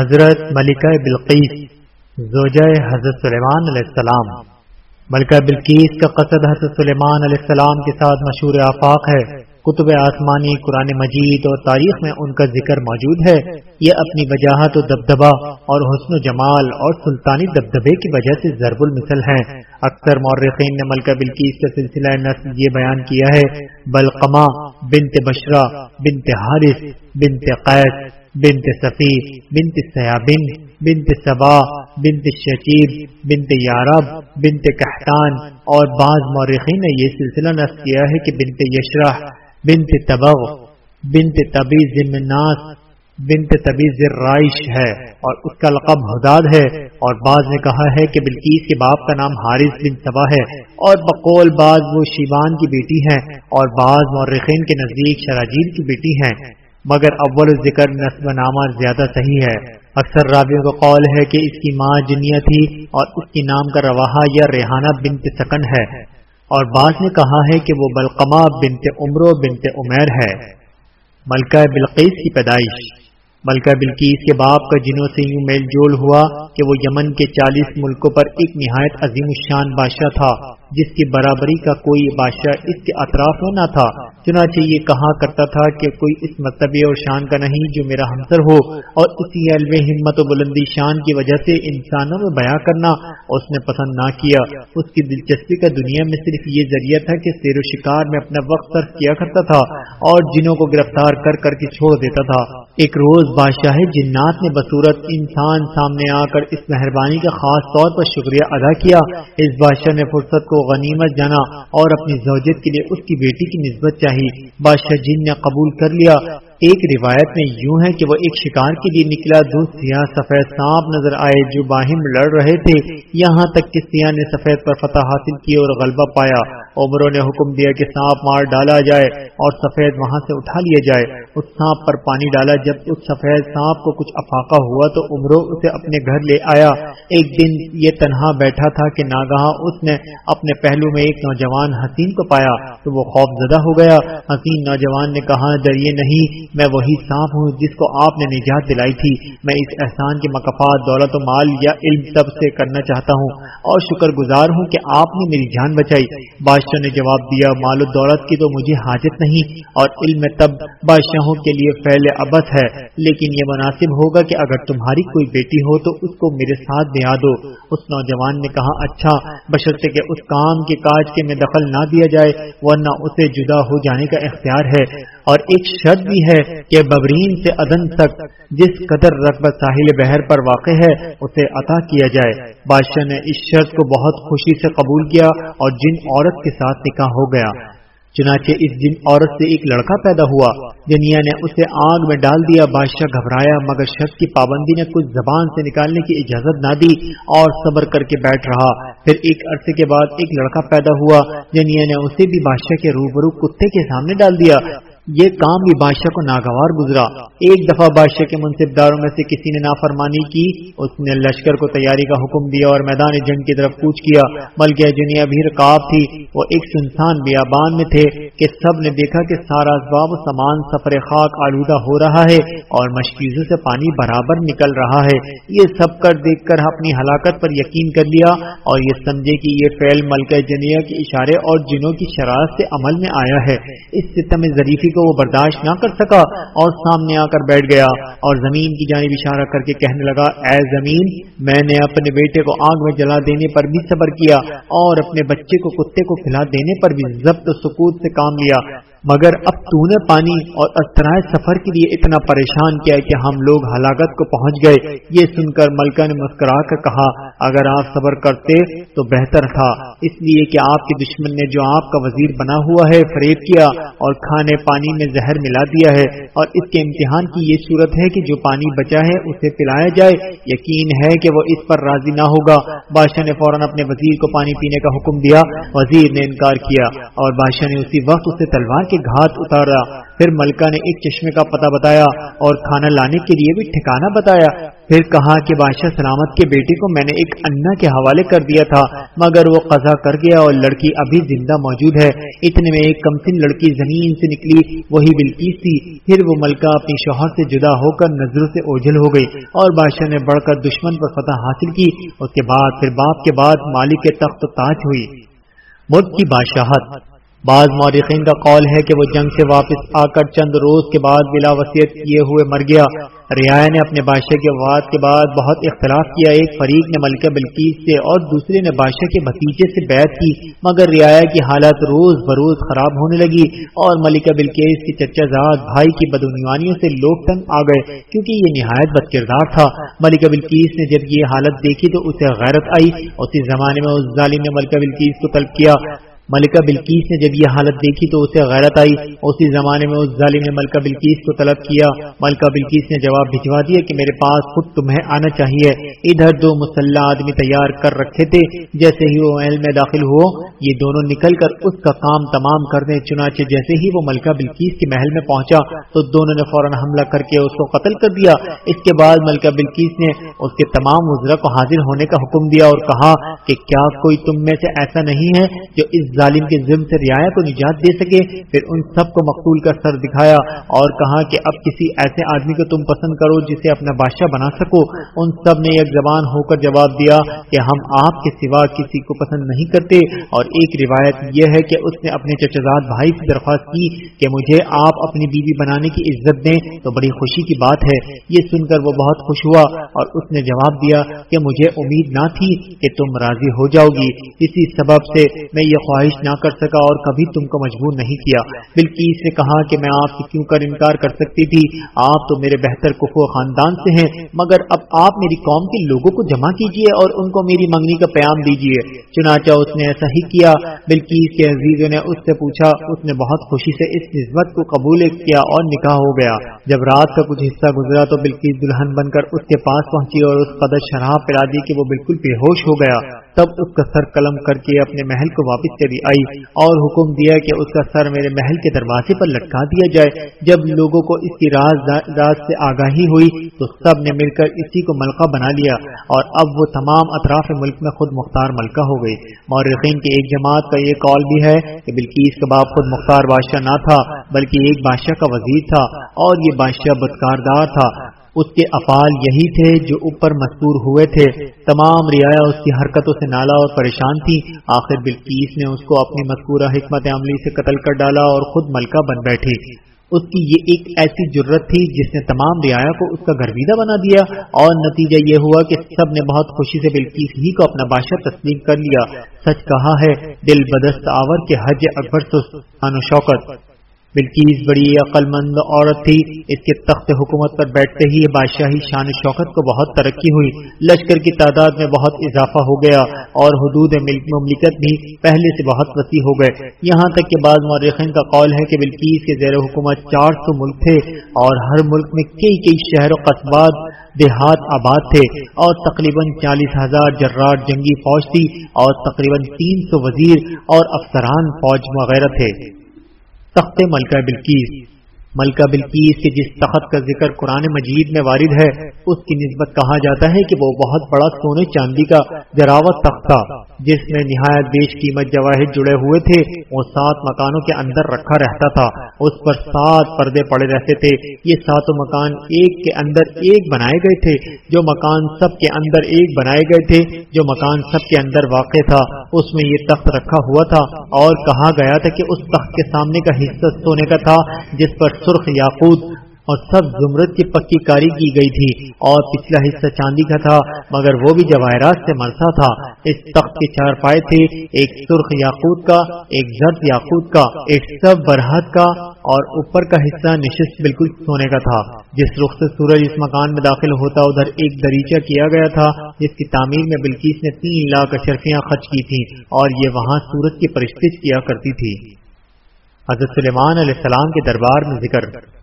حضرت ملکہ بلقیس، زوجہ حضرت سلیمان علیہ السلام۔ ملکہ بلقیس کا قصد حضرت سلیمان علیہ السلام کے ساتھ مشہور آفاق ہے۔ کتب آسمانی، قرآن مجید اور تاریخ میں ان کا ذکر موجود ہے۔ یہ اپنی وجاہت و دبدبا اور حسن و جمال اور سلطانی دبدبے کی وجہ سے ضرب المثل ہیں۔ اکثر مورخین نے ملکہ بلکیس کا سلسلہ نسل یہ بیان کیا ہے بلقما بنت بشرا بنت حارث، بنت قیس۔ بنت صفی بنت سیابن، بنت صبا بنت شکیب، بنت یارب، بنت کہتان اور بعض مورخین نے یہ سلسلہ نصب کیا ہے کہ بنت یشرح، بنت تبغ، بنت تبیز مناس بنت تبیز رائش ہے اور اس کا لقب حداد ہے اور بعض نے کہا ہے کہ بلکیس کے باپ کا نام حارث بن سبا ہے اور بقول بعض وہ شیبان کی بیٹی ہیں اور بعض مورخین کے نزدیک شراجیل کی بیٹی ہیں۔ مگر اول ذکر نصب نامہ زیادہ صحیح ہے۔ اکثر رابعوں کا قول ہے کہ اس کی ماں جنیا تھی اور اس کی نام کا رواحہ یا ریحانہ بنت سکن ہے۔ اور بعض نے کہا ہے کہ وہ بلقما بنت عمرو بنت عمیر ہے۔ ملکہ بلقیس کی پیدائش۔ ملکہ بلکیس کے باپ کا جنوں سے یوں میل جول ہوا کہ وہ یمن کے چالیس ملکوں پر ایک نہایت عظیم الشان بادشاہ تھا۔ جس کی برابری کا کوئی بادشاہ اس کے اطراف میں نہ تھا۔ چنانچہ یہ کہا کرتا تھا کہ کوئی اس مرتبے اور شان کا نہیں جو میرا ہمسر ہو، اور اسی علم ہمت و بلندی شان کی وجہ سے انسانوں میں بیاں کرنا اس نے پسند نہ کیا۔ اس کی دلچسپی کا دنیا میں صرف یہ ذریعہ تھا کہ سیر و شکار میں اپنا وقت صرف کیا کرتا تھا اور جنوں کو گرفتار کر کر کے چھوڑ دیتا تھا۔ ایک روز بادشاہ جنات نے بصورت انسان سامنے آ کر اس مہربانی کا خاص طور پر شکریہ ادا کیا۔ اس بادشاہ نے فرصت کو غنیمت جانا اور اپنی زوجت کے لیے اس کی بیٹی کی نسبت چاہیے بادشاہ جن نے قبول کر لیا۔ ایک روایت میں یوں ہے کہ وہ ایک شکار کے لیے نکلا۔ دو سیاہ سفید سانپ نظر آئے جو باہم لڑ رہے تھے۔ یہاں تک کہ سیاہ نے سفید پر فتح حاصل کی اور غلبہ پایا۔ عمروں نے حکم دیا کہ سانپ مار ڈالا جائے اور سفید وہاں سے اٹھا لیا جائے۔ اس سانپ پر پانی ڈالا۔ جب اس سفید سانپ کو کچھ افاقہ ہوا تو عمروں اسے اپنے گھر لے آیا۔ ایک دن یہ تنہا بیٹھا تھا کہ ناگاہ اس نے اپنے پہلو میں ایک نوجوان حسین کو پایا تو وہ خوف زدہ ہو گیا۔ حسین نوجوان نے کہا ڈریے نہیں، میں وہی سانپ ہوں جس کو آپ نے نجات دلائی تھی۔ میں اس احسان کے مقفات دولت و مال یا علم سب سے کرنا چاہتا ہوں۔ اور شکر گزار ہوں کہ آپ نے میری جان بچائی۔ بادشاہ نے جواب دیا، مال و دولت کی تو مجھے حاجت نہیں، اور علم تب بادشاہ بادشاہوں کے لیے پھیلے ابس ہے، لیکن یہ مناسب ہوگا کہ اگر تمہاری کوئی بیٹی ہو تو اس کو میرے ساتھ دیا دو۔ اس نوجوان نے کہا اچھا بشرطے کہ اس کام کے کاج کے میں دخل نہ دیا جائے، ورنہ اسے جدا ہو جانے کا اختیار ہے۔ اور ایک شرط بھی ہے کہ ببرین سے ادن تک جس قدر رقبہ ساحل بحر پر واقع ہے، اسے عطا کیا جائے۔ بادشاہ نے اس شرط کو بہت خوشی سے قبول کیا اور جن عورت کے ساتھ نکاح ہو گیا۔ چنانچہ اس دن عورت سے ایک لڑکا پیدا ہوا۔ جنیا نے اسے آگ میں ڈال دیا، بادشاہ گھبرایا، مگر شخص کی پابندی نے کچھ زبان سے نکالنے کی اجازت نہ دی اور صبر کر کے بیٹھ رہا۔ پھر ایک عرصے کے بعد ایک لڑکا پیدا ہوا۔ جنیا نے اسے بھی بادشاہ کے روبرو کتے کے سامنے ڈال دیا۔ یہ کام بھی بادشاہ کو ناگوار گزرا۔ ایک دفعہ بادشاہ کے منصب داروں میں سے کسی نے نافرمانی کی، اس نے لشکر کو تیاری کا حکم دیا اور میدان جنگ کی طرف کوچ کیا۔ بلکہ جنیا بھی رکاب تھی۔ وہ ایک سنسان بیابان میں تھے کہ سب نے دیکھا کہ سارا اسباب سامان سفر خاک آلودہ ہو رہا ہے اور مشکیزوں سے پانی برابر نکل رہا ہے۔ یہ سب کر دیکھ کر اپنی ہلاکت پر یقین کر لیا اور یہ سمجھے کہ یہ فیل ملکہ جنیا کے اشارے اور جنوں کی شرارت سے عمل میں آیا ہے۔ اس ستم ظریفی کو وہ برداشت نہ کر سکا اور سامنے آ کر بیٹھ گیا اور زمین کی جانب اشارہ کر کے کہنے لگا، اے زمین، میں نے اپنے بیٹے کو آگ میں جلا دینے پر بھی صبر کیا اور اپنے بچے کو کتے کو کھلا دینے پر بھی ضبط سکوت سے کام لیا مگر اب تو نے پانی اور اسرائے سفر کے لیے اتنا پریشان کیا کہ ہم لوگ ہلاکت کو پہنچ گئے۔ یہ سن کر ملکہ نے مسکرا کر کہا، اگر آپ صبر کرتے تو بہتر تھا۔ اس لیے کہ آپ کے دشمن نے جو آپ کا وزیر بنا ہوا ہے فریب کیا اور کھانے پانی میں زہر ملا دیا ہے۔ اور اس کے امتحان کی یہ صورت ہے کہ جو پانی بچا ہے اسے پلایا جائے۔ یقین ہے کہ وہ اس پر راضی نہ ہوگا۔ بادشاہ نے فوراً اپنے وزیر کو پانی پینے کا حکم دیا۔ وزیر نے انکار کیا اور بادشاہ نے اسی وقت اسے تلوار کے کے گھات اتارا۔ پھر ملکہ نے ایک چشمے کا پتہ بتایا اور کھانا لانے کے لیے بھی ٹھکانا بتایا۔ پھر کہا کہ بادشاہ سلامت کے بیٹے کو میں نے ایک انا کے حوالے کر دیا تھا، مگر وہ قضا کر گیا اور لڑکی ابھی زندہ موجود ہے۔ اتنے میں ایک کمسن لڑکی زمین سے نکلی، وہی بلکیس تھی۔ پھر وہ ملکہ اپنی شوہر سے جدا ہو کر نظروں سے اوجھل ہو گئی اور بادشاہ نے بڑھ کر دشمن پر فتح حاصل کی۔ اس کے بعد، پھر باپ کے بعد مالک کے تخت تاج ہوئی۔ ملک کی بادشاہت۔ بعض مورخین کا قول ہے کہ وہ جنگ سے واپس آ کر چند روز کے بعد بلا وسیعت کیے ہوئے مر گیا۔ ریا نے اپنے بادشاہ کے واد کے بعد بہت اختلاف کیا۔ ایک فریق نے ملکہ بلکیز سے اور دوسرے نے بادشاہ کے بھتیجے سے بیعت کی، مگر رعایا کی حالت روز بروز خراب ہونے لگی اور ملکہ بلکیز کے چچا زاد بھائی کی بدعنوانیوں سے لوگ تنگ آ گئے، کیونکہ یہ نہایت بد کردار تھا۔ ملکہ بلکیز نے جب یہ حالت دیکھی تو اسے غیرت آئی۔ اسی زمانے میں اس ظالم نے ملکہ بلکیز کو طلب کیا۔ ملکہ بلکیس نے جب یہ حالت دیکھی تو اسے غیرت آئی اسی زمانے میں اس ظالم نے ملکہ بلکیس کو طلب کیا۔ ملکہ بلکیس نے جواب بھجوا دیا کہ میرے پاس خود تمہیں آنا چاہیے۔ ادھر دو مسلح آدمی تیار کر رکھے تھے۔ جیسے ہی وہ محل میں داخل ہو، یہ دونوں نکل کر اس کا کام تمام کر دیں چنانچہ جیسے ہی وہ ملکہ بلکیس کے محل میں پہنچا تو دونوں نے فوراً حملہ کر کے اس کو قتل کر دیا۔ اس کے بعد ملکہ بلکیس نے اس کے تمام وزرا کو حاضر ہونے کا حکم دیا اور کہا کہ کیا کوئی تم میں سے ایسا نہیں ہے جو اس ظالم کے ذم سے رعایا کو نجات دے سکے، پھر ان سب کو مقتول کا سر دکھایا اور کہا کہ اب کسی ایسے آدمی کو تم پسند کرو جسے اپنا بادشاہ بنا سکو۔ ان سب نے ایک زبان ہو کر جواب دیا کہ ہم آپ کے سوا کسی کو پسند نہیں کرتے۔ اور ایک روایت یہ ہے کہ اس نے اپنے چچزاد بھائی سے درخواست کی کہ مجھے آپ اپنی بیوی بنانے کی عزت دیں، تو بڑی خوشی کی بات ہے۔ یہ سن کر وہ بہت خوش ہوا اور اس نے جواب دیا کہ مجھے امید نہ تھی کہ تم راضی ہو جاؤ گی۔ اسی سبب سے میں یہ خواہش نہ کر سکا اور کبھی تم کو مجبور نہیں کیا۔ بلکہ نے کہا کہ میں آپ سے کیوں کر انکار کر سکتی تھی؟ آپ تو میرے بہتر کفو خاندان سے ہیں، مگر اب آپ میری قوم کے لوگوں کو جمع کیجیے اور ان کو میری منگنی کا پیام دیجیے چنانچہ اس نے ایسا ہی کیا بلکیس کے عزیزوں نے اس سے پوچھا، اس نے بہت خوشی سے اس نسبت کو قبول کیا اور نکاح ہو گیا۔ جب رات کا کچھ حصہ گزرا تو بلکیس دلہن بن کر اس کے پاس پہنچی اور اس قدر شراب پلا دی کہ وہ بالکل بے ہوش ہو گیا۔ تب اس کا سر قلم کر کے اپنے محل کو واپس چلی آئی اور حکم دیا کہ اس کا سر میرے محل کے دروازے پر لٹکا دیا جائے۔ جب لوگوں کو اس کی راز راز سے آگاہی ہوئی تو سب نے مل کر اسی کو ملکہ بنا لیا اور اب وہ تمام اطراف ملک میں خود مختار ملکہ ہو گئی مورخین کی ایک جماعت کا یہ کال بھی ہے کہ بلکیس کا باپ خود مختار بادشاہ نہ تھا، بلکہ ایک بادشاہ کا وزیر تھا اور یہ بادشاہ بدکاردار تھا۔ اس کے افعال یہی تھے جو اوپر مذکور ہوئے تھے۔ تمام رعایا اس کی حرکتوں سے نالا اور پریشان تھی۔ آخر بلکیس نے اس کو اپنی مذکورہ حکمت عملی سے قتل کر ڈالا اور خود ملکہ بن بیٹھی اس کی یہ ایک ایسی ضرورت تھی جس نے تمام رعایا کو اس کا گرویدہ بنا دیا۔ اور نتیجہ یہ ہوا کہ سب نے بہت خوشی سے بلکیس ہی کو اپنا بادشاہ تسلیم کر لیا۔ سچ کہا ہے، دل بدست آور کے حج اکبر شوکت بلکیز بڑی عقل مند عورت تھی۔ اس کے تخت حکومت پر بیٹھتے ہی بادشاہی شان شوکت کو بہت ترقی ہوئی۔ لشکر کی تعداد میں بہت اضافہ ہو گیا اور حدود مملکت بھی پہلے سے بہت وسیع ہو گئے۔ یہاں تک کہ بعض مورخین کا قول ہے کہ بلکیز کے زیر حکومت چار سو ملک تھے اور ہر ملک میں کئی کئی شہر و قصبات دیہات آباد تھے اور تقریباً چالیس ہزار جرار جنگی فوج تھی اور تقریباً تین سو وزیر اور افسران فوج وغیرہ تھے۔ تخت ملکہ بلکیس ملکہ بلکیس کے جس تخت کا ذکر قرآن مجید میں وارد ہے، اس کی نسبت کہا جاتا ہے کہ وہ بہت بڑا سونے چاندی کا جراوت تخت تھا، جس میں نہایت بیش قیمت جواہر جڑے ہوئے تھے، وہ سات مکانوں کے اندر رکھا رہتا تھا۔ اس پر سات پردے پڑے رہتے تھے۔ یہ ساتوں مکان ایک کے اندر ایک بنائے گئے تھے۔ جو مکان سب کے اندر ایک بنائے گئے تھے، جو مکان سب کے اندر واقع تھا، اس میں یہ تخت رکھا ہوا تھا۔ اور کہا گیا تھا کہ اس تخت کے سامنے کا حصہ سونے کا تھا، جس پر سرخ یاقوت اور سب زمرت کی پکی کاری کی گئی تھی اور پچھلا حصہ چاندی کا تھا، مگر وہ بھی جواہرات سے مرسا تھا، اس تخت کے چار پائے تھے، ایک سرخ یاقوت کا، ایک زرد یاقوت کا، ایک سب برہد کا، اور اوپر کا حصہ نشست بالکل سونے کا تھا۔ جس رخ سے سورج اس مکان میں داخل ہوتا، ادھر ایک دریچہ کیا گیا تھا، جس کی تعمیر میں بلکیس نے تین لاکھ اشرفیاں خرچ کی تھی اور یہ وہاں سورج کی پرستش کیا کرتی تھی۔ حضرت سلیمان علیہ السلام کے دربار میں ذکر۔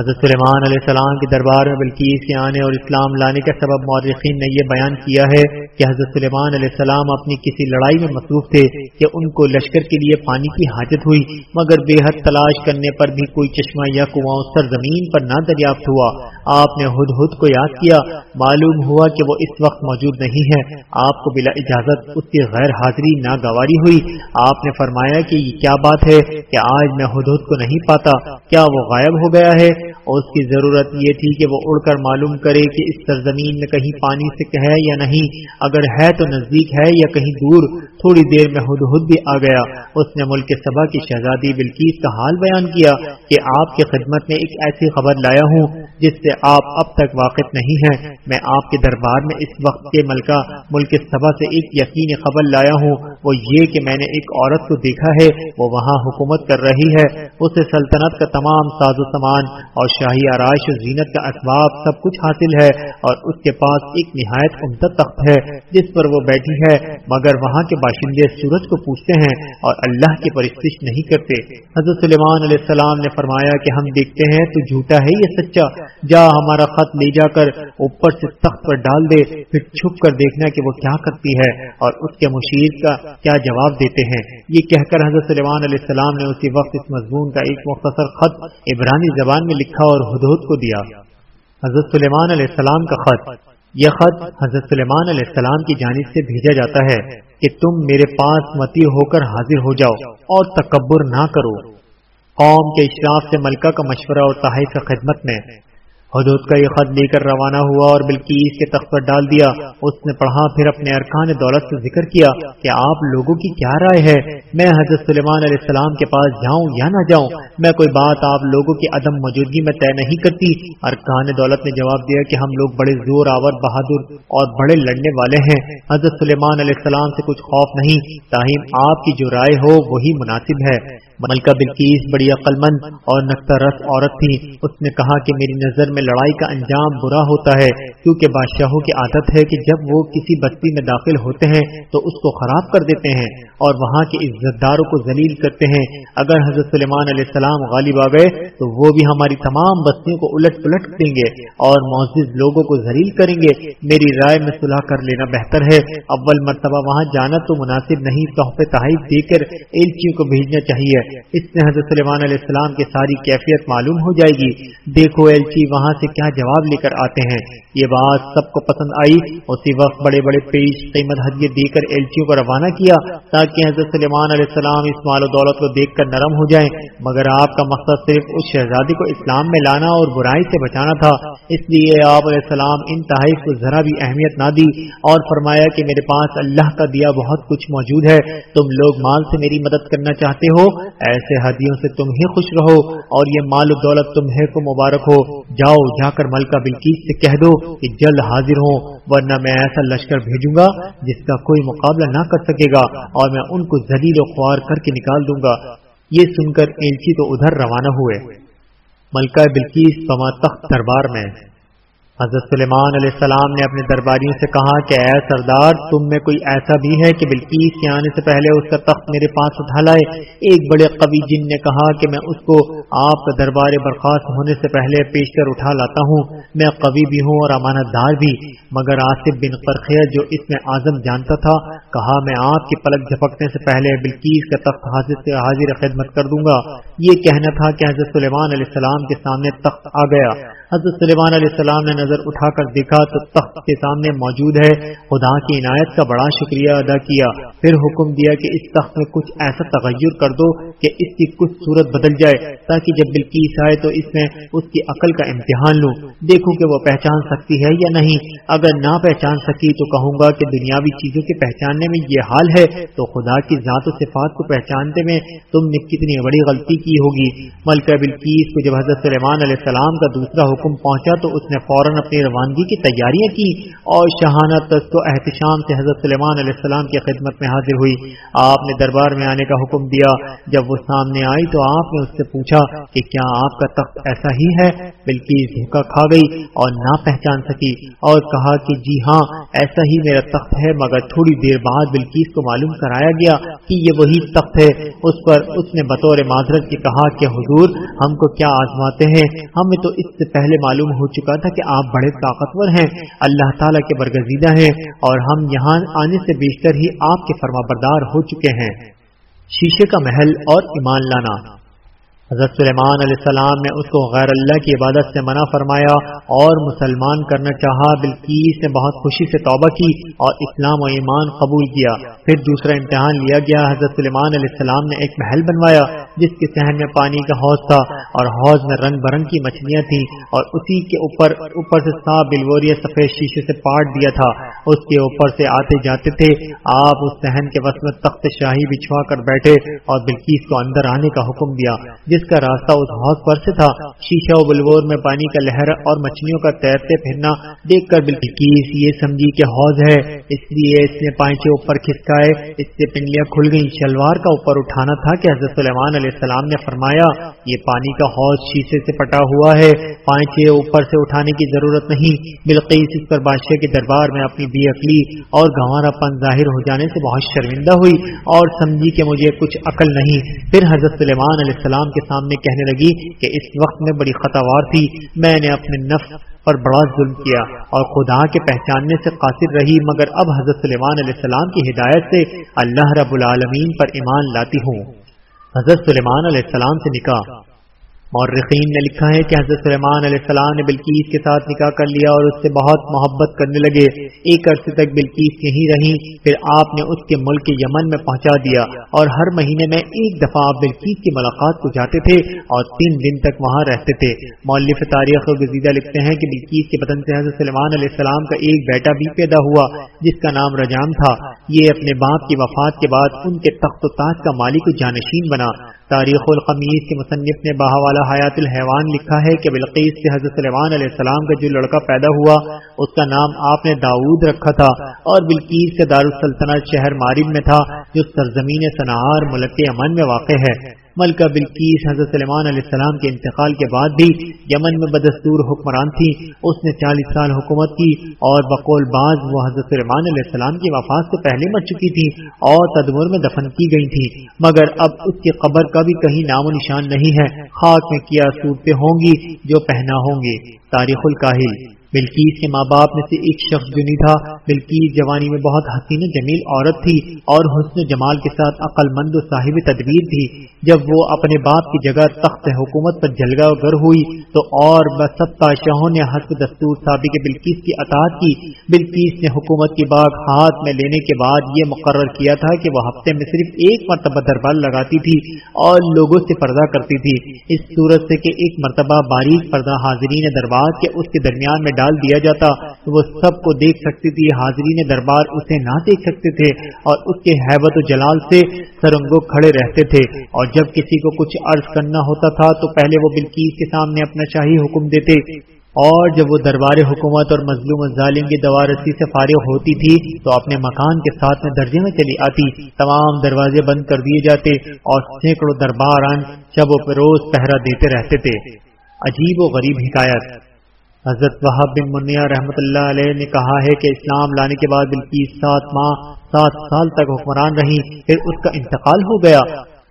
حضرت سلیمان علیہ السلام کے دربار میں بلکیس کے آنے اور اسلام لانے کا سبب مورخین نے یہ بیان کیا ہے کہ حضرت سلیمان علیہ السلام اپنی کسی لڑائی میں مصروف تھے کہ ان کو لشکر کے لیے پانی کی حاجت ہوئی، مگر بے حد تلاش کرنے پر بھی کوئی چشمہ یا کنواں سر زمین پر نہ دریافت ہوا۔ آپ نے ہد ہد کو یاد کیا، معلوم ہوا کہ وہ اس وقت موجود نہیں ہے۔ آپ کو بلا اجازت اس کی غیر حاضری ناگواری ہوئی۔ آپ نے فرمایا کہ یہ کیا بات ہے کہ آج میں ہد ہد کو نہیں پاتا، کیا وہ غائب ہو گیا ہے؟ اور اس کی ضرورت یہ تھی کہ وہ اڑ کر معلوم کرے کہ اس سرزمین میں کہیں پانی سے ہے یا نہیں۔ اگر ہے تو نزدیک ہے یا کہیں دور تھوڑی دیر میں ہد ہد بھی آ گیا۔ اس نے ملک سبا کی شہزادی بلکیس کا حال بیان کیا کہ آپ کی خدمت میں ایک ایسی خبر لایا ہوں جس سے آپ اب تک واقف نہیں ہیں۔ میں آپ کے دربار میں اس وقت کے ملکہ ملک سبا سے ایک یقینی خبر لایا ہوں۔ وہ یہ کہ میں نے ایک عورت کو دیکھا ہے۔ وہ وہاں حکومت کر رہی ہے۔ اسے سلطنت کا تمام ساز و سامان اور شاہی آرائش و زینت کا اسباب سب کچھ حاصل ہے اور اس کے پاس ایک نہایت عمدہ تخت ہے جس پر وہ بیٹھی ہے۔ مگر وہاں کے باشندے سورج کو پوچھتے ہیں اور اللہ کی پرستش نہیں کرتے۔ حضرت سلیمان علیہ السلام نے فرمایا کہ ہم دیکھتے ہیں تو جھوٹا ہے یہ سچا۔ جا ہمارا خط لے جا کر اوپر سے تخت پر ڈال دے، پھر چھپ کر دیکھنا کہ وہ کیا کرتی ہے اور اس کے مشیر کا کیا جواب دیتے ہیں۔ یہ کہہ کر حضرت سلیمان علیہ السلام نے اسی وقت اس مضمون کا ایک مختصر خط عبرانی زبان میں لکھا اور حدود کو دیا۔ حضرت سلیمان علیہ السلام کا خط۔ یہ خط حضرت سلیمان علیہ السلام کی جانب سے بھیجا جاتا ہے۔ کہ تم میرے پاس متی ہو کر حاضر ہو جاؤ اور تکبر نہ کرو۔ قوم کے اشراف سے ملکہ کا مشورہ اور تحائف خدمت میں حدود کا یہ خط لے کر روانہ ہوا اور بلکیس کے تخت پر ڈال دیا۔ اس نے پڑھا، پھر اپنے ارکان دولت سے ذکر کیا کہ آپ لوگوں کی کیا رائے ہے؟ میں حضرت سلیمان علیہ السلام کے پاس جاؤں یا نہ جاؤں؟ میں کوئی بات آپ لوگوں کی عدم موجودگی میں طے نہیں کرتی۔ ارکان دولت نے جواب دیا کہ ہم لوگ بڑے زور آور، بہادر اور بڑے لڑنے والے ہیں۔ حضرت سلیمان علیہ السلام سے کچھ خوف نہیں۔ تاہم آپ کی جو رائے ہو وہی مناسب ہے۔ ملکہ بلکیس بڑی عقل مند اور نقطہ رس عورت تھی۔ اس نے کہا کہ میری نظر میں لڑائی کا انجام برا ہوتا ہے، کیونکہ بادشاہوں کی عادت ہے کہ جب وہ کسی بستی میں داخل ہوتے ہیں تو اس کو خراب کر دیتے ہیں اور وہاں کے عزت داروں کو ذلیل کرتے ہیں۔ اگر حضرت سلیمان علیہ السلام غالب آ گئے تو وہ بھی ہماری تمام بستیوں کو الٹ پلٹ دیں گے اور معزز لوگوں کو ذلیل کریں گے۔ میری رائے میں صلاح کر لینا بہتر ہے۔ اول مرتبہ وہاں جانا تو مناسب نہیں، تحفے تحائف دے کر ایلچیوں کو بھیجنا چاہیے۔ اس سے حضرت سلیمان علیہ السلام کی ساری کیفیت معلوم ہو جائے گی۔ دیکھو ایلچی، وہاں سے کیا جواب لے کر آتے ہیں؟ یہ بات سب کو پسند آئی، اسی وقت بڑے بڑے پیش قیمت حدیے دے کر ایلچیوں کو روانہ کیا تاکہ حضرت سلیمان علیہ السلام اس مال و دولت کو دیکھ کر نرم ہو جائیں۔ مگر آپ کا مقصد صرف اس شہزادی کو اسلام میں لانا اور برائی سے بچانا تھا۔ اس لیے آپ علیہ السلام ان تحائف کو ذرا بھی اہمیت نہ دی اور فرمایا کہ میرے پاس اللہ کا دیا بہت کچھ موجود ہے۔ تم لوگ مال سے میری مدد کرنا چاہتے ہو۔ ایسے ہدیوں سے تم ہی خوش رہو اور یہ مال و دولت تمہیں کو مبارک ہو۔ جاؤ جا کر ملکہ بلکیس سے کہہ دو کہ جلد حاضر ہوں، ورنہ میں ایسا لشکر بھیجوں گا جس کا کوئی مقابلہ نہ کر سکے گا اور میں ان کو ذلیل و خوار کر کے نکال دوں گا۔ یہ سن کر ایلچی تو ادھر روانہ ہوئے۔ ملکہ بلکیس پما تخت دربار میں۔ حضرت سلیمان علیہ السلام نے اپنے درباریوں سے کہا کہ اے سردار، تم میں کوئی ایسا بھی ہے کہ بلکیس کے آنے سے پہلے اس کا تخت میرے پاس اٹھا لائے؟ ایک بڑے قوی جن نے کہا کہ میں اس کو آپ کا دربار برخاست ہونے سے پہلے پیش کر اٹھا لاتا ہوں۔ میں قوی بھی ہوں اور امانت دار بھی۔ مگر آصف بن فرخیہ جو اس میں اعظم جانتا تھا، کہا، میں آپ کی پلک جھپکنے سے پہلے بلکیس کا تخت حاضر سے حاضر خدمت کر دوں گا۔ یہ کہنا تھا کہ حضرت سلیمان علیہ السلام کے سامنے تخت آ گیا۔ حضرت سلیمان علیہ السلام نے نظر اٹھا کر دیکھا تو تخت کے سامنے موجود ہے۔ خدا کی عنایت کا بڑا شکریہ ادا کیا۔ پھر حکم دیا کہ اس تخت میں کچھ ایسا تغیر کر دو کہ اس کی کچھ صورت بدل جائے تاکہ جب بلکیس آئے تو اس میں اس کی عقل کا امتحان لوں۔ دیکھوں کہ وہ پہچان سکتی ہے یا نہیں۔ اگر نہ پہچان سکی تو کہوں گا کہ دنیاوی چیزوں کے پہچاننے میں یہ حال ہے۔ تو خدا کی ذات و صفات کو پہچانتے میں تم نے کتنی بڑی غلطی کی ہوگی۔ ملکہ بلکیس کو جب حضرت سلیمان علیہ السلام کا دوسرا حکم پہنچا تو اس نے فوراً اپنی روانگی کی تیاریاں کی اور شہانہ تست و احتشام سے حضرت سلیمان علیہ السلام کی خدمت میں حاضر ہوئی۔ آپ نے دربار میں آنے کا حکم دیا۔ جب وہ سامنے آئی تو آپ نے اس سے پوچھا کہ کیا آپ کا تخت ایسا ہی ہے؟ بلکہ دھوکا کھا گئی اور نہ پہچان سکی اور کہا کہ جی ہاں ایسا ہی میرا تخت ہے، مگر تھوڑی دیر بعد بلکیز کو معلوم کرایا گیا کہ یہ وہی تخت ہے۔ اس پر اس نے بطور معذرت کی کہا کہ حضور، ہم کو کیا آزماتے ہیں؟ ہمیں تو اس سے پہلے معلوم ہو چکا تھا کہ آپ بڑے طاقتور ہیں، اللہ تعالیٰ کے برگزیدہ ہیں اور ہم یہاں آنے سے بیشتر ہی آپ کے فرما بردار ہو چکے ہیں۔ شیشے کا محل اور ایمان لانا۔ حضرت سلیمان علیہ السلام نے اس کو غیر اللہ کی عبادت سے منع فرمایا اور مسلمان کرنا چاہا بلکیس نے بہت خوشی سے توبہ کی اور اسلام و ایمان قبول کیا۔ پھر دوسرا امتحان لیا گیا۔ حضرت سلیمان علیہ السلام نے ایک محل بنوایا، جس کے سہن میں پانی کا حوض تھا اور حوض میں رنگ برنگ کی مچھلیاں تھیں اور اسی کے اوپر اوپر سے صاف بلوریا سفید شیشے سے پاٹ دیا تھا۔ اس کے اوپر سے آتے جاتے تھے۔ آپ اس سہن کے وسط میں تخت شاہی بچھوا کر بیٹھے اور بلکیس کو اندر آنے کا حکم دیا، جس کا راستہ اس حوض پر سے تھا، شیشہ و بلور میں پانی کا لہر اور مچھلیوں کا تیرتے پھرنا دیکھ کر بلکیس یہ سمجھی کہ حوض ہے۔ اس لیے اس نے پائچے اوپر کھسکائے، اس سے پنڈلیاں کھل گئی شلوار کا اوپر اٹھانا تھا کہ حضرت سلیمان علیہ السلام نے فرمایا، یہ پانی کا حوض شیشے سے پٹا ہوا ہے پائچے اوپر سے اٹھانے کی ضرورت نہیں۔ بلکیس اس پر بادشاہ کے دربار میں اپنی بے عقلی اور گنوارا پن ظاہر ہو جانے سے بہت شرمندہ ہوئی اور سمجھی کہ مجھے کچھ عقل نہیں۔ پھر حضرت سلیمان علیہ السلام کے سامنے کہنے لگی کہ اس وقت میں بڑی خطاوار تھی، میں نے اپنے نفس پر بڑا ظلم کیا اور خدا کے پہچاننے سے قاصر رہی، مگر اب حضرت سلیمان علیہ السلام کی ہدایت سے اللہ رب العالمین پر ایمان لاتی ہوں۔ حضرت سلیمان علیہ السلام سے نکاح۔ مورخین نے لکھا ہے کہ حضرت سلیمان علیہ السلام نے بلکیس کے ساتھ نکاح کر لیا اور اس سے بہت محبت کرنے لگے۔ ایک عرصے تک بلکیس یہیں رہی پھر آپ نے اس کے ملک یمن میں پہنچا دیا اور ہر مہینے میں ایک دفعہ آپ بلکیس کی ملاقات کو جاتے تھے اور تین دن تک وہاں رہتے تھے۔ مولف تاریخ و گزیدہ لکھتے ہیں کہ بلکیس کے بدن سے حضرت سلمان علیہ السلام کا ایک بیٹا بھی پیدا ہوا، جس کا نام رجام تھا۔ یہ اپنے باپ کی وفات کے بعد ان کے تخت و تاج کا مالک جانشین بنا۔ تاریخ القمیز کے مصنف نے والا حیات الحیوان لکھا ہے کہ بلقیس سے حضرت سلیمان علیہ السلام کا جو لڑکا پیدا ہوا، اس کا نام آپ نے داود رکھا تھا اور بلقیس کا دارالسلطنت شہر مارب میں تھا، جو سرزمین صنعار ملک امن میں واقع ہے۔ ملکہ بلکیس حضرت سلمان علیہ السلام کے انتقال کے بعد بھی یمن میں بدستور حکمران تھی۔ اس نے چالیس سال حکومت کی اور بقول باز وہ حضرت سلمان علیہ السلام کی وفات سے پہلے مر چکی تھی اور تدمر میں دفن کی گئی تھی۔ مگر اب اس کی قبر کا بھی کہیں نام و نشان نہیں ہے۔ خاک میں کیا صورتیں ہوں گی جو پہنا ہوں گے۔ تاریخ الکاہل۔ بلکیس کے ماں باپ میں سے ایک شخص جو نہیں تھا بلکیس جوانی میں بہت حسین جمیل عورت تھی اور حسن و جمال کے ساتھ عقل مند و صاحب تدبیر تھی۔ جب وہ اپنے باپ کی جگہ تخت حکومت پر جلگا گر ہوئی تو اور بسب شاہوں نے حسب دستور سابق بلکیس کی اطاعت کی۔ بلکیس نے حکومت کی باغ ہاتھ میں لینے کے بعد یہ مقرر کیا تھا کہ وہ ہفتے میں صرف ایک مرتبہ دربار لگاتی تھی اور لوگوں سے پردہ کرتی تھی۔ اس صورت سے کہ ایک مرتبہ باریک پردہ حاضرین دربار کے اس کے درمیان میں ڈال دیا جاتا وہ سب کو دیکھ سکتی تھی حاضرین دربار اسے نہ دیکھ سکتے تھے اور اس کے حیبت و جلال سے سرنگو کھڑے رہتے تھے۔ اور جب کسی کو کچھ عرض کرنا ہوتا تھا، تو پہلے وہ بلکیس کے سامنے اپنا شاہی حکم دیتے۔ اور جب وہ دربار حکومت اور مظلوم ظالم کی دوارسی سے فارغ ہوتی تھی، تو اپنے مکان کے ساتھ میں درجے میں چلی آتی۔ تمام دروازے بند کر دیے جاتے اور سینکڑوں دربار شب و روز پہرا دیتے رہتے تھے۔ عجیب و غریب حکایت۔ حضرت وحب بن منیا رحمۃ اللہ علیہ نے کہا ہے کہ اسلام لانے کے بعد بلکہ سات ماہ، سات سال تک حکمران رہی پھر اس کا انتقال ہو گیا۔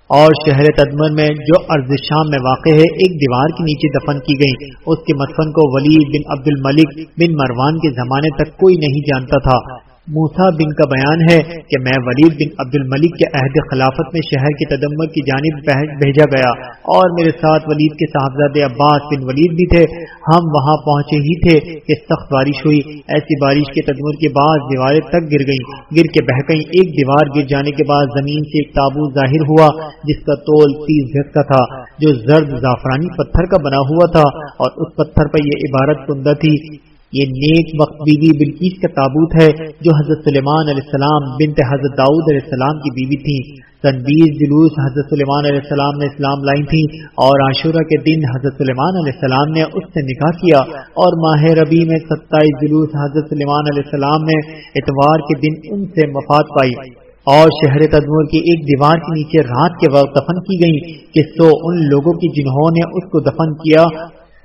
اور شہر تدمر میں جو ارض شام میں واقع ہے، ایک دیوار کے نیچے دفن کی گئی۔ اس کے مدفن کو ولید بن عبد الملک بن مروان کے زمانے تک کوئی نہیں جانتا تھا۔ موسا بن کا بیان ہے کہ میں ولید بن عبد الملک کے عہد خلافت میں شہر کی تدمر کی جانب بھیجا گیا اور میرے ساتھ ولید کے صاحبزاد عباس بن ولید بھی تھے۔ ہم وہاں پہنچے ہی تھے کہ سخت بارش ہوئی۔ ایسی بارش کے تدمر کے بعد دیواریں تک گر گئیں۔ گر کے بہ گئی ایک دیوار گر جانے کے بعد زمین سے ایک تابو ظاہر ہوا جس کا تول تیس گز کا تھا، جو زرد زعفرانی پتھر کا بنا ہوا تھا اور اس پتھر پر یہ عبارت کندہ تھی۔ یہ نیک وقت بیوی بلکیس کا تابوت ہے جو حضرت سلیمان علیہ السلام بنت حضرت داؤد علیہ السلام کی بیوی تھی سن بیس جلوس حضرت سلیمان علیہ السلام نے اسلام لائی تھی اور عاشورہ کے دن حضرت سلیمان علیہ السلام نے اس سے نکاح کیا اور ماہ ربی میں ستائیس جلوس حضرت سلیمان علیہ السلام نے اتوار کے دن ان سے مفاد پائی اور شہر تدمور کی ایک دیوار کے نیچے رات کے وقت دفن کی گئی کہ سو ان لوگوں کی جنہوں نے اس کو دفن کیا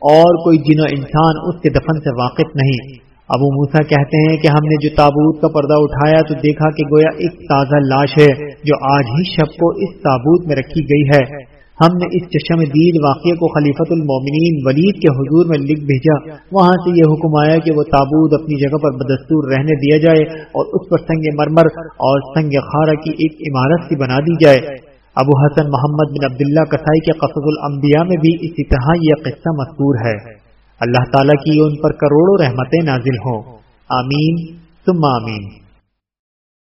اور کوئی جن و انسان اس کے دفن سے واقف نہیں۔ ابو موسا کہتے ہیں کہ ہم نے جو تابوت کا پردہ اٹھایا تو دیکھا کہ گویا ایک تازہ لاش ہے جو آج ہی شب کو اس تابوت میں رکھی گئی ہے۔ ہم نے اس چشم دید واقعے کو خلیفت المومنین ولید کے حضور میں لکھ بھیجا۔ وہاں سے یہ حکم آیا کہ وہ تابوت اپنی جگہ پر بدستور رہنے دیا جائے اور اس پر سنگ مرمر اور سنگ خارہ کی ایک عمارت سی بنا دی جائے۔ ابو حسن محمد بن عبداللہ کسائی کے قصد الانبیاء میں بھی اسی طرح یہ قصہ مذکور ہے۔ اللہ تعالیٰ کی ان پر کروڑوں رحمتیں نازل ہوں۔ آمین۔ ثم آمین۔